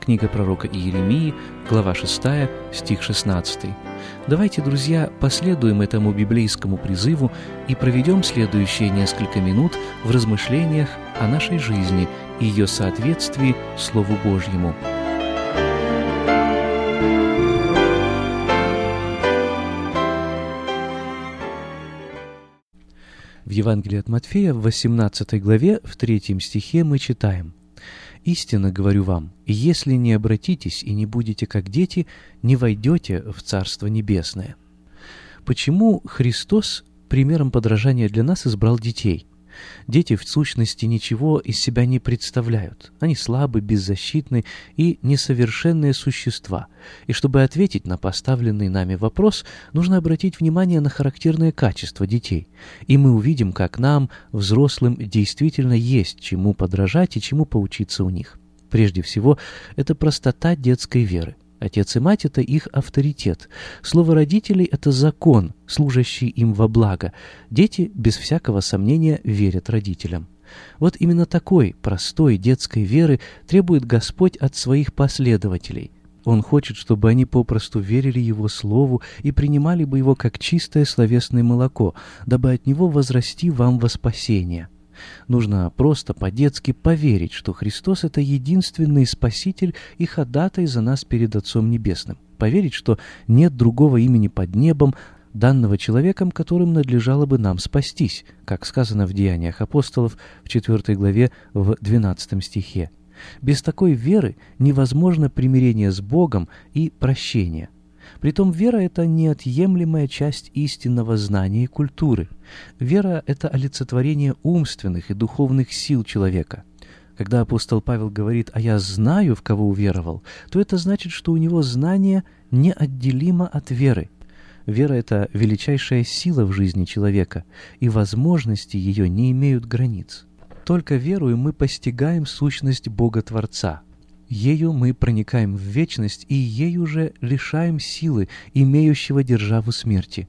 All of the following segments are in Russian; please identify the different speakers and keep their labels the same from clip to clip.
Speaker 1: Книга пророка Иеремии, глава 6, стих 16. Давайте, друзья, последуем этому библейскому призыву и проведем следующие несколько минут в размышлениях о нашей жизни и ее соответствии Слову Божьему. В Евангелии от Матфея в 18 главе в 3 стихе мы читаем «Истинно говорю вам, если не обратитесь и не будете как дети, не войдете в Царство Небесное». Почему Христос примером подражания для нас избрал детей? Дети в сущности ничего из себя не представляют. Они слабы, беззащитны и несовершенные существа. И чтобы ответить на поставленный нами вопрос, нужно обратить внимание на характерные качества детей. И мы увидим, как нам, взрослым, действительно есть чему подражать и чему поучиться у них. Прежде всего, это простота детской веры. Отец и мать — это их авторитет. Слово родителей — это закон, служащий им во благо. Дети, без всякого сомнения, верят родителям. Вот именно такой простой детской веры требует Господь от своих последователей. Он хочет, чтобы они попросту верили Его Слову и принимали бы его как чистое словесное молоко, дабы от него возрасти вам во спасение. Нужно просто по-детски поверить, что Христос — это единственный Спаситель и ходатай за нас перед Отцом Небесным. Поверить, что нет другого имени под небом, данного человеком, которым надлежало бы нам спастись, как сказано в Деяниях апостолов в 4 главе в 12 стихе. Без такой веры невозможно примирение с Богом и прощение – Притом вера — это неотъемлемая часть истинного знания и культуры. Вера — это олицетворение умственных и духовных сил человека. Когда апостол Павел говорит «а я знаю, в кого уверовал», то это значит, что у него знание неотделимо от веры. Вера — это величайшая сила в жизни человека, и возможности ее не имеют границ. Только верою мы постигаем сущность Бога-Творца — Ею мы проникаем в вечность и ею же лишаем силы, имеющего державу смерти.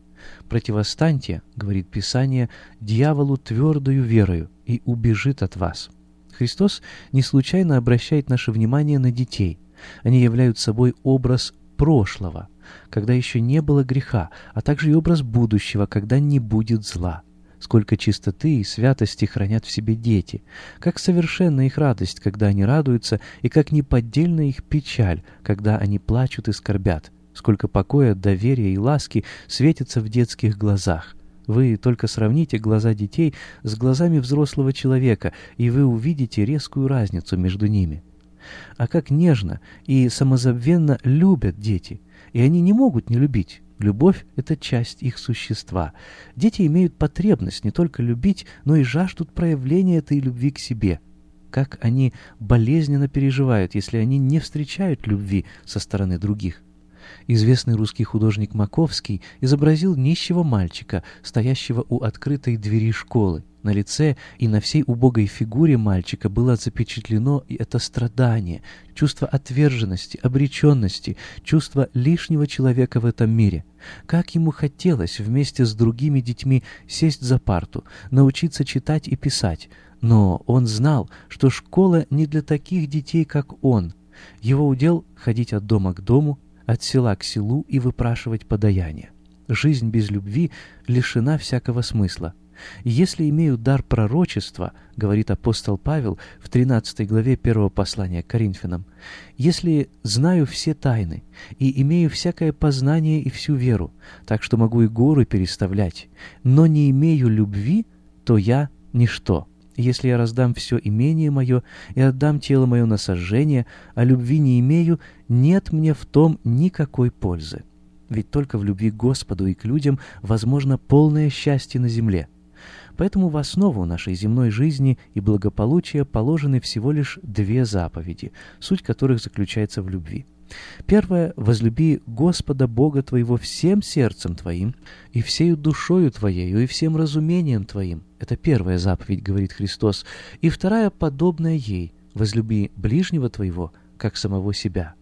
Speaker 1: Противостаньте, говорит Писание, дьяволу твердою верою и убежит от вас. Христос не случайно обращает наше внимание на детей. Они являются собой образ прошлого, когда еще не было греха, а также и образ будущего, когда не будет зла сколько чистоты и святости хранят в себе дети, как совершенна их радость, когда они радуются, и как неподдельна их печаль, когда они плачут и скорбят, сколько покоя, доверия и ласки светятся в детских глазах. Вы только сравните глаза детей с глазами взрослого человека, и вы увидите резкую разницу между ними. А как нежно и самозабвенно любят дети, и они не могут не любить. Любовь — это часть их существа. Дети имеют потребность не только любить, но и жаждут проявления этой любви к себе. Как они болезненно переживают, если они не встречают любви со стороны других. Известный русский художник Маковский изобразил нищего мальчика, стоящего у открытой двери школы. На лице и на всей убогой фигуре мальчика было запечатлено и это страдание, чувство отверженности, обреченности, чувство лишнего человека в этом мире. Как ему хотелось вместе с другими детьми сесть за парту, научиться читать и писать. Но он знал, что школа не для таких детей, как он. Его удел — ходить от дома к дому, от села к селу и выпрашивать подаяние. Жизнь без любви лишена всякого смысла. «Если имею дар пророчества, — говорит апостол Павел в 13 главе первого послания к Коринфянам, — если знаю все тайны и имею всякое познание и всю веру, так что могу и горы переставлять, но не имею любви, то я — ничто. Если я раздам все имение мое и отдам тело мое на сожжение, а любви не имею, нет мне в том никакой пользы. Ведь только в любви к Господу и к людям возможно полное счастье на земле. Поэтому в основу нашей земной жизни и благополучия положены всего лишь две заповеди, суть которых заключается в любви. Первое — возлюби Господа Бога твоего всем сердцем твоим, и всею душою твоею, и всем разумением твоим. Это первая заповедь, говорит Христос. И вторая, подобная ей — возлюби ближнего твоего, как самого себя.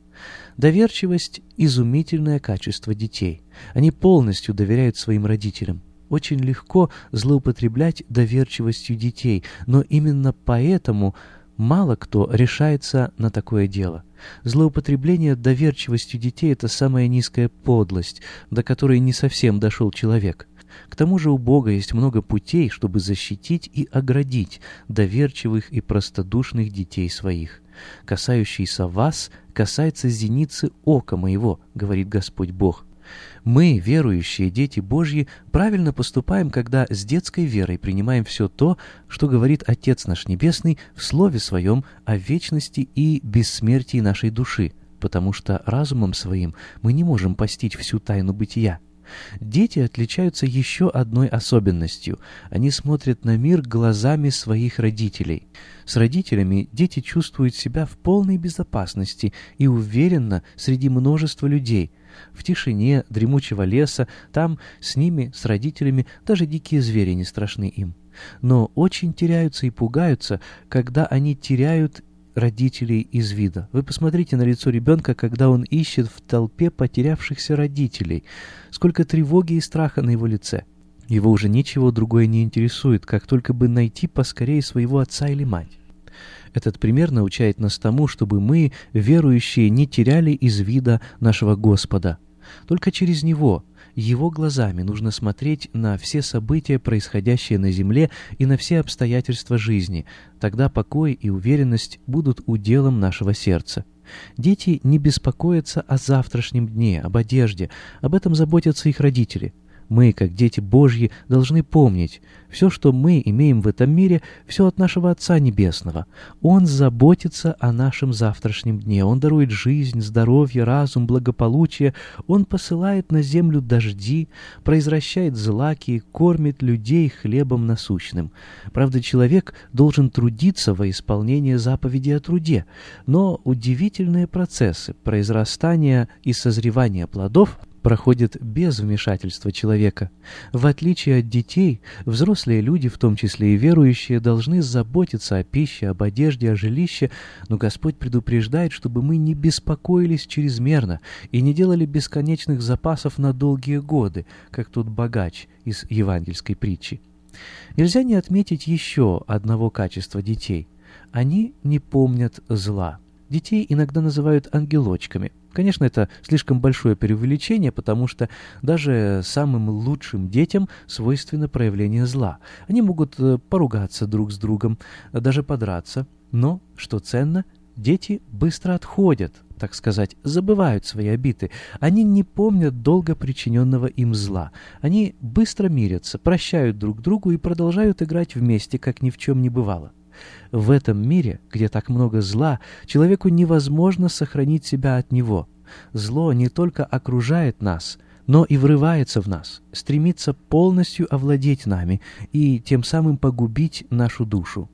Speaker 1: Доверчивость — изумительное качество детей. Они полностью доверяют своим родителям. Очень легко злоупотреблять доверчивостью детей, но именно поэтому мало кто решается на такое дело. Злоупотребление доверчивостью детей – это самая низкая подлость, до которой не совсем дошел человек. К тому же у Бога есть много путей, чтобы защитить и оградить доверчивых и простодушных детей своих. «Касающийся вас, касается зеницы ока моего», — говорит Господь Бог. Мы, верующие дети Божьи, правильно поступаем, когда с детской верой принимаем все то, что говорит Отец наш Небесный в Слове Своем о вечности и бессмертии нашей души, потому что разумом своим мы не можем постичь всю тайну бытия. Дети отличаются еще одной особенностью. Они смотрят на мир глазами своих родителей. С родителями дети чувствуют себя в полной безопасности и уверенно среди множества людей – в тишине дремучего леса, там с ними, с родителями, даже дикие звери не страшны им. Но очень теряются и пугаются, когда они теряют родителей из вида. Вы посмотрите на лицо ребенка, когда он ищет в толпе потерявшихся родителей. Сколько тревоги и страха на его лице. Его уже ничего другое не интересует, как только бы найти поскорее своего отца или мать. Этот пример научает нас тому, чтобы мы, верующие, не теряли из вида нашего Господа. Только через Него, Его глазами нужно смотреть на все события, происходящие на земле, и на все обстоятельства жизни. Тогда покой и уверенность будут уделом нашего сердца. Дети не беспокоятся о завтрашнем дне, об одежде, об этом заботятся их родители – мы, как дети Божьи, должны помнить, все, что мы имеем в этом мире, все от нашего Отца Небесного. Он заботится о нашем завтрашнем дне. Он дарует жизнь, здоровье, разум, благополучие. Он посылает на землю дожди, произвращает злаки, кормит людей хлебом насущным. Правда, человек должен трудиться во исполнение заповеди о труде, но удивительные процессы произрастания и созревания плодов проходит без вмешательства человека. В отличие от детей, взрослые люди, в том числе и верующие, должны заботиться о пище, об одежде, о жилище, но Господь предупреждает, чтобы мы не беспокоились чрезмерно и не делали бесконечных запасов на долгие годы, как тот богач из евангельской притчи. Нельзя не отметить еще одного качества детей. Они не помнят зла. Детей иногда называют ангелочками. Конечно, это слишком большое преувеличение, потому что даже самым лучшим детям свойственно проявление зла. Они могут э, поругаться друг с другом, даже подраться. Но, что ценно, дети быстро отходят, так сказать, забывают свои обиды. Они не помнят долго причиненного им зла. Они быстро мирятся, прощают друг другу и продолжают играть вместе, как ни в чем не бывало. В этом мире, где так много зла, человеку невозможно сохранить себя от него. Зло не только окружает нас, но и врывается в нас, стремится полностью овладеть нами и тем самым погубить нашу душу.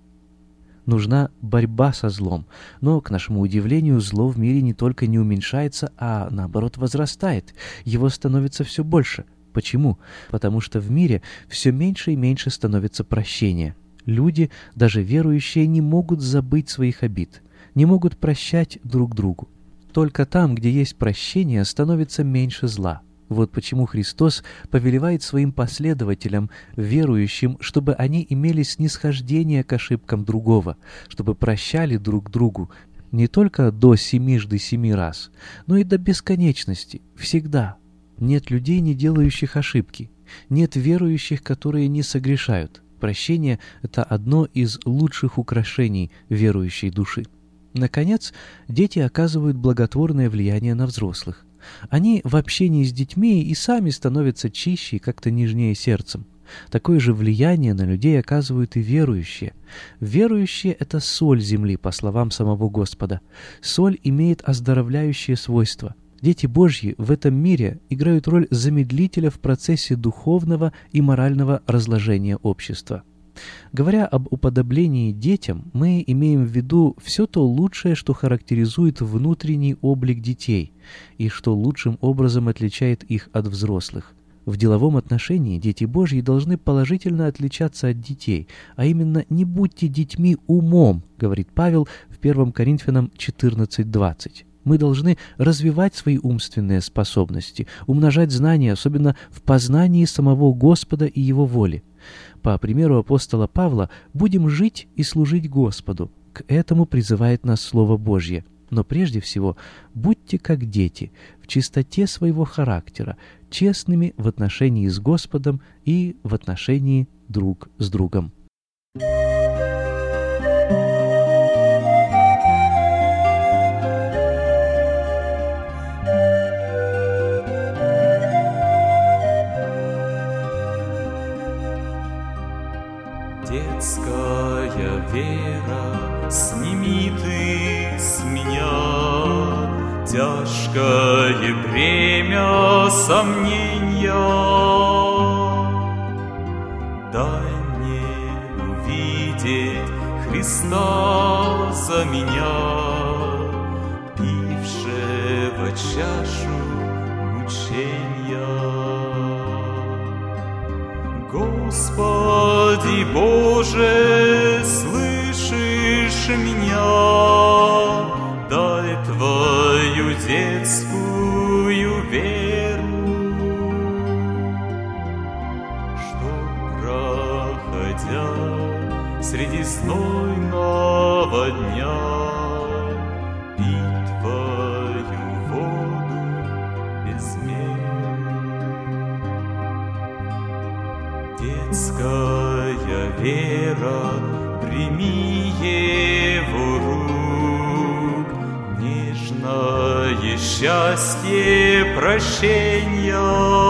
Speaker 1: Нужна борьба со злом, но, к нашему удивлению, зло в мире не только не уменьшается, а наоборот возрастает, его становится все больше. Почему? Потому что в мире все меньше и меньше становится прощения – Люди, даже верующие, не могут забыть своих обид, не могут прощать друг другу. Только там, где есть прощение, становится меньше зла. Вот почему Христос повелевает своим последователям, верующим, чтобы они имели снисхождение к ошибкам другого, чтобы прощали друг другу не только до семижды семи раз, но и до бесконечности, всегда. Нет людей, не делающих ошибки, нет верующих, которые не согрешают. Прощение — это одно из лучших украшений верующей души. Наконец, дети оказывают благотворное влияние на взрослых. Они в общении с детьми и сами становятся чище и как-то нежнее сердцем. Такое же влияние на людей оказывают и верующие. Верующие — это соль земли, по словам самого Господа. Соль имеет оздоровляющее свойство — Дети Божьи в этом мире играют роль замедлителя в процессе духовного и морального разложения общества. Говоря об уподоблении детям, мы имеем в виду все то лучшее, что характеризует внутренний облик детей и что лучшим образом отличает их от взрослых. В деловом отношении дети Божьи должны положительно отличаться от детей, а именно «не будьте детьми умом», говорит Павел в 1 Коринфянам 14.20. Мы должны развивать свои умственные способности, умножать знания, особенно в познании самого Господа и Его воли. По примеру апостола Павла, будем жить и служить Господу. К этому призывает нас Слово Божье. Но прежде всего, будьте как дети, в чистоте своего характера, честными в отношении с Господом и в отношении друг с другом.
Speaker 2: Сомнения. Дай мне увидеть Христа за меня, Пившего чашу мучения. Господи Боже, проходя среди знойного дня, Пить Твою воду меры. Детская вера, прими его рук, Нежное счастье прощения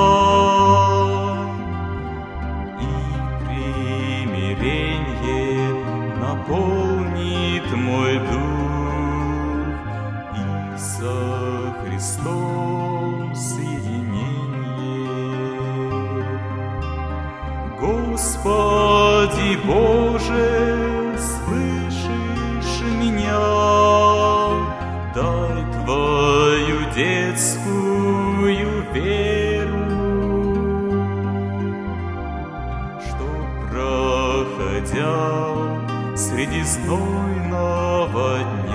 Speaker 2: детскую веру, Что, проходя среди знойного дня,